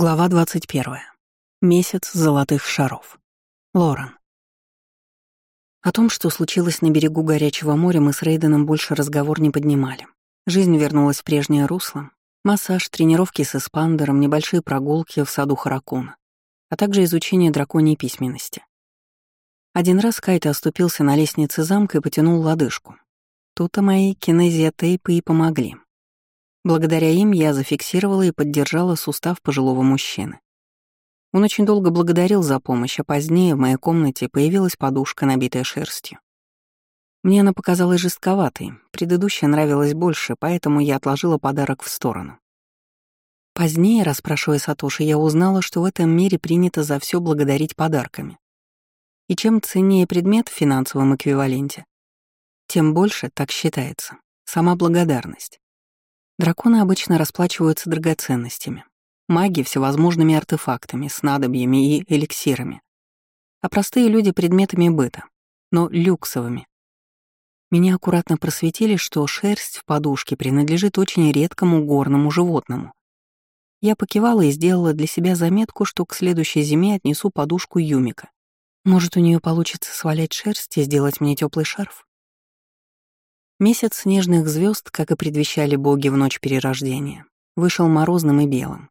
Глава 21. Месяц золотых шаров. Лорен. О том, что случилось на берегу горячего моря, мы с Рейденом больше разговор не поднимали. Жизнь вернулась в прежнее русло. Массаж, тренировки с эспандером, небольшие прогулки в саду Харакуна, а также изучение драконьей письменности. Один раз Кайта оступился на лестнице замка и потянул лодыжку. Тут-то мои кинезиотейпы и помогли. Благодаря им я зафиксировала и поддержала сустав пожилого мужчины. Он очень долго благодарил за помощь, а позднее в моей комнате появилась подушка, набитая шерстью. Мне она показалась жестковатой, предыдущая нравилась больше, поэтому я отложила подарок в сторону. Позднее, расспрашивая Сатоши, я узнала, что в этом мире принято за все благодарить подарками. И чем ценнее предмет в финансовом эквиваленте, тем больше, так считается, сама благодарность. Драконы обычно расплачиваются драгоценностями, маги — всевозможными артефактами, снадобьями и эликсирами, а простые люди — предметами быта, но люксовыми. Меня аккуратно просветили, что шерсть в подушке принадлежит очень редкому горному животному. Я покивала и сделала для себя заметку, что к следующей зиме отнесу подушку Юмика. Может, у нее получится свалять шерсть и сделать мне теплый шарф? Месяц снежных звезд, как и предвещали боги в ночь перерождения, вышел морозным и белым.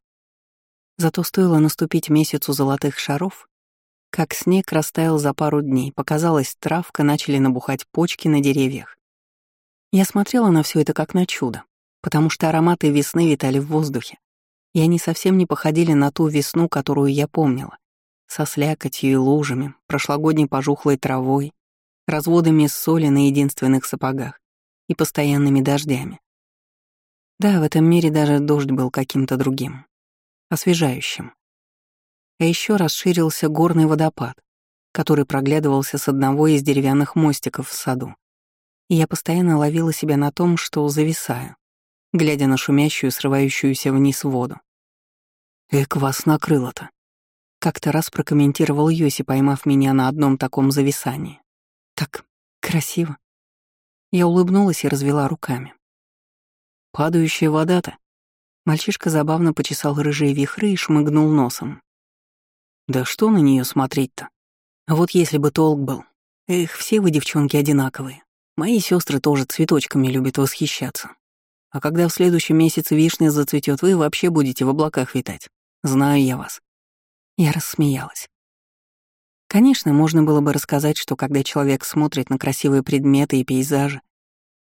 Зато стоило наступить месяцу золотых шаров, как снег растаял за пару дней, показалась травка, начали набухать почки на деревьях. Я смотрела на все это как на чудо, потому что ароматы весны витали в воздухе, и они совсем не походили на ту весну, которую я помнила, со слякотью и лужами, прошлогодней пожухлой травой, разводами соли на единственных сапогах и постоянными дождями. Да, в этом мире даже дождь был каким-то другим, освежающим. А еще расширился горный водопад, который проглядывался с одного из деревянных мостиков в саду. И я постоянно ловила себя на том, что зависаю, глядя на шумящую, срывающуюся вниз воду. «Эк, вас накрыло-то!» Как-то раз прокомментировал Йоси, поймав меня на одном таком зависании. «Так красиво!» Я улыбнулась и развела руками. «Падающая вода-то?» Мальчишка забавно почесал рыжие вихры и шмыгнул носом. «Да что на нее смотреть-то? Вот если бы толк был. Эх, все вы, девчонки, одинаковые. Мои сестры тоже цветочками любят восхищаться. А когда в следующем месяце вишня зацветет, вы вообще будете в облаках витать. Знаю я вас». Я рассмеялась. Конечно, можно было бы рассказать, что когда человек смотрит на красивые предметы и пейзажи,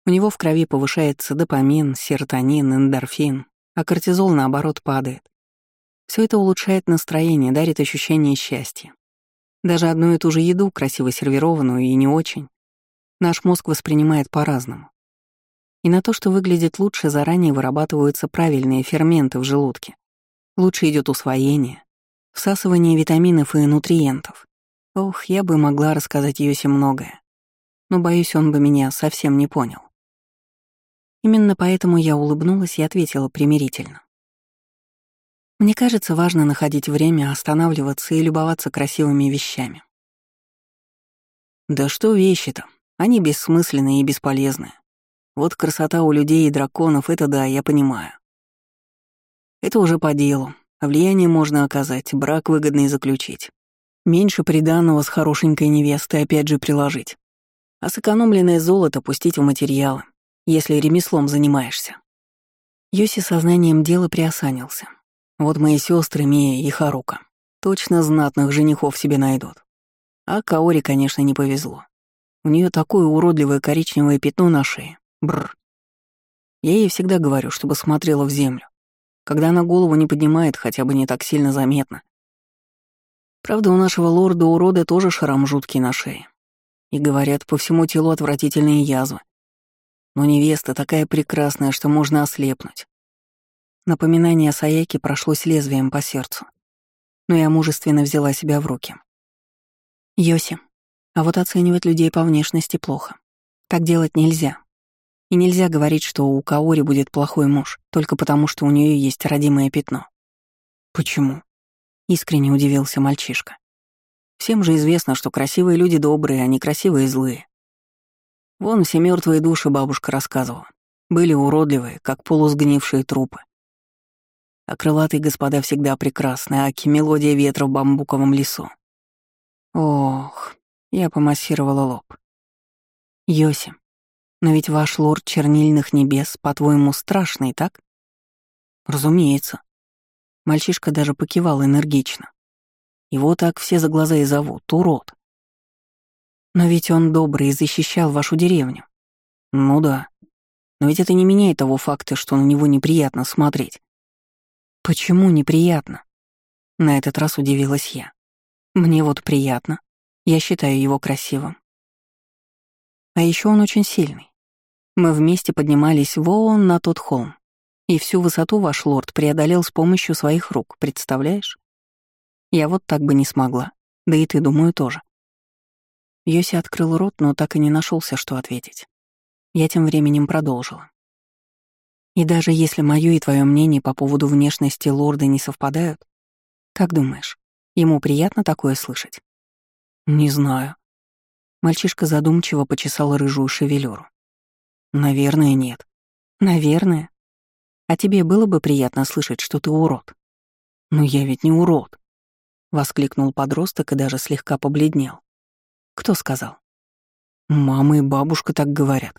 у него в крови повышается допамин, серотонин, эндорфин, а кортизол, наоборот, падает. Все это улучшает настроение, дарит ощущение счастья. Даже одну и ту же еду, красиво сервированную и не очень, наш мозг воспринимает по-разному. И на то, что выглядит лучше, заранее вырабатываются правильные ферменты в желудке. Лучше идет усвоение, всасывание витаминов и нутриентов. Ох, я бы могла рассказать Йосе многое, но, боюсь, он бы меня совсем не понял. Именно поэтому я улыбнулась и ответила примирительно. Мне кажется, важно находить время, останавливаться и любоваться красивыми вещами. Да что вещи-то? Они бессмысленные и бесполезные. Вот красота у людей и драконов — это да, я понимаю. Это уже по делу. Влияние можно оказать, брак выгодный заключить. Меньше приданного с хорошенькой невестой опять же приложить. А сэкономленное золото пустить в материалы, если ремеслом занимаешься. Йоси сознанием дела приосанился. Вот мои сестры Мия и Харука. Точно знатных женихов себе найдут. А Каори, конечно, не повезло. У нее такое уродливое коричневое пятно на шее. Бррр. Я ей всегда говорю, чтобы смотрела в землю. Когда она голову не поднимает, хотя бы не так сильно заметно, Правда, у нашего лорда-урода тоже шрам жуткий на шее. И, говорят, по всему телу отвратительные язвы. Но невеста такая прекрасная, что можно ослепнуть. Напоминание о Саяке прошлось лезвием по сердцу. Но я мужественно взяла себя в руки. Йоси, а вот оценивать людей по внешности плохо. Так делать нельзя. И нельзя говорить, что у Каори будет плохой муж, только потому что у нее есть родимое пятно. Почему? Искренне удивился мальчишка. Всем же известно, что красивые люди добрые, а не красивые злые. Вон все мертвые души бабушка рассказывала. Были уродливые, как полусгнившие трупы. А крылатые господа всегда прекрасны, аки мелодия ветра в бамбуковом лесу. Ох, я помассировала лоб. Йоси, но ведь ваш лорд чернильных небес, по-твоему, страшный, так? Разумеется. Мальчишка даже покивал энергично. Его так все за глаза и зовут, урод. Но ведь он добрый и защищал вашу деревню. Ну да. Но ведь это не меняет того факта, что на него неприятно смотреть. Почему неприятно? На этот раз удивилась я. Мне вот приятно. Я считаю его красивым. А еще он очень сильный. Мы вместе поднимались вон на тот холм. И всю высоту ваш лорд преодолел с помощью своих рук, представляешь? Я вот так бы не смогла. Да и ты, думаю, тоже. Йоси открыл рот, но так и не нашелся, что ответить. Я тем временем продолжила. И даже если моё и твое мнение по поводу внешности лорда не совпадают, как думаешь, ему приятно такое слышать? Не знаю. Мальчишка задумчиво почесал рыжую шевелюру. Наверное, нет. Наверное. А тебе было бы приятно слышать, что ты урод? Но я ведь не урод. Воскликнул подросток и даже слегка побледнел. Кто сказал? Мама и бабушка так говорят.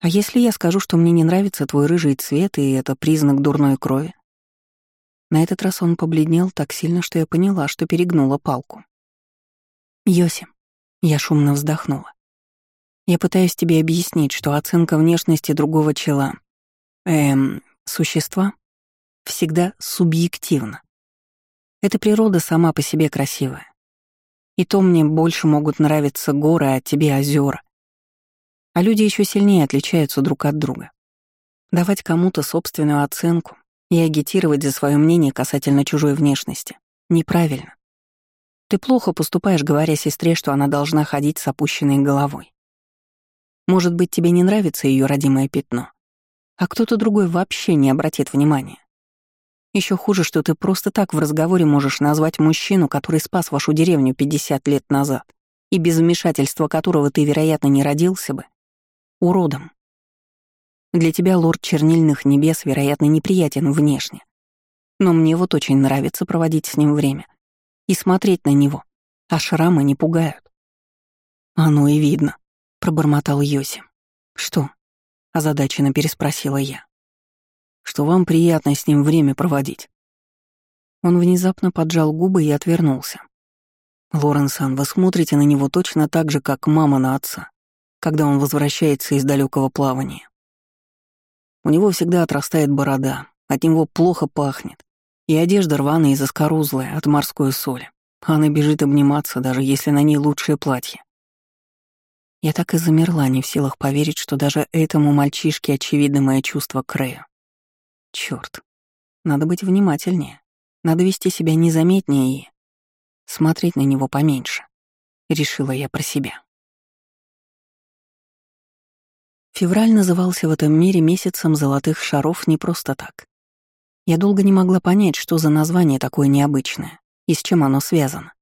А если я скажу, что мне не нравится твой рыжий цвет, и это признак дурной крови? На этот раз он побледнел так сильно, что я поняла, что перегнула палку. Йоси, я шумно вздохнула. Я пытаюсь тебе объяснить, что оценка внешности другого чела, эм, существа, всегда субъективна. Эта природа сама по себе красивая. И то мне больше могут нравиться горы, а тебе озера. А люди еще сильнее отличаются друг от друга. Давать кому-то собственную оценку и агитировать за свое мнение касательно чужой внешности неправильно. Ты плохо поступаешь, говоря сестре, что она должна ходить с опущенной головой. Может быть, тебе не нравится ее родимое пятно, а кто-то другой вообще не обратит внимания. Еще хуже, что ты просто так в разговоре можешь назвать мужчину, который спас вашу деревню 50 лет назад, и без вмешательства которого ты, вероятно, не родился бы, уродом. Для тебя лорд чернильных небес, вероятно, неприятен внешне. Но мне вот очень нравится проводить с ним время и смотреть на него, а шрамы не пугают. «Оно и видно», — пробормотал Йоси. «Что?» — озадаченно переспросила я. «Что вам приятно с ним время проводить?» Он внезапно поджал губы и отвернулся. «Лоренсан, вы смотрите на него точно так же, как мама на отца когда он возвращается из далекого плавания. У него всегда отрастает борода, от него плохо пахнет, и одежда рваная и заскорузлая от морской соли. Она бежит обниматься, даже если на ней лучшее платье. Я так и замерла, не в силах поверить, что даже этому мальчишке очевидно мое чувство к Рэю. Чёрт, надо быть внимательнее, надо вести себя незаметнее и смотреть на него поменьше, решила я про себя. Февраль назывался в этом мире месяцем золотых шаров не просто так. Я долго не могла понять, что за название такое необычное и с чем оно связано.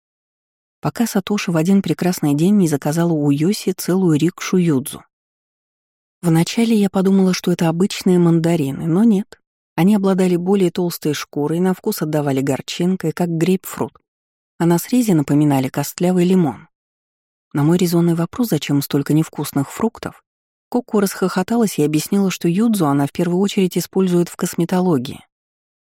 Пока Сатоши в один прекрасный день не заказала у Йоси целую рикшу юдзу. Вначале я подумала, что это обычные мандарины, но нет. Они обладали более толстой шкурой, на вкус отдавали горчинкой, как грейпфрут, а на срезе напоминали костлявый лимон. На мой резонный вопрос, зачем столько невкусных фруктов, Коку расхохоталась и объяснила, что юдзу она в первую очередь использует в косметологии.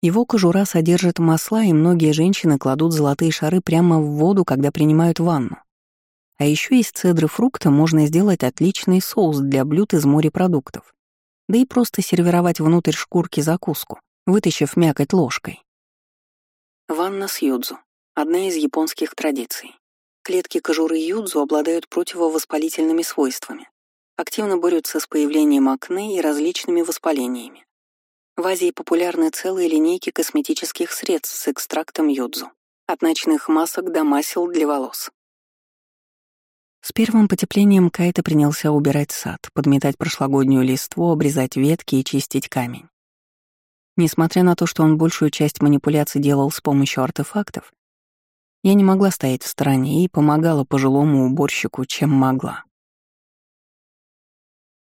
Его кожура содержит масла, и многие женщины кладут золотые шары прямо в воду, когда принимают ванну. А еще из цедры фрукта можно сделать отличный соус для блюд из морепродуктов. Да и просто сервировать внутрь шкурки закуску, вытащив мякоть ложкой. Ванна с юдзу — одна из японских традиций. Клетки кожуры юдзу обладают противовоспалительными свойствами, активно борются с появлением акне и различными воспалениями. В Азии популярны целые линейки косметических средств с экстрактом йодзу, от ночных масок до масел для волос. С первым потеплением Кайта принялся убирать сад, подметать прошлогоднюю листву, обрезать ветки и чистить камень. Несмотря на то, что он большую часть манипуляций делал с помощью артефактов, я не могла стоять в стороне и помогала пожилому уборщику, чем могла.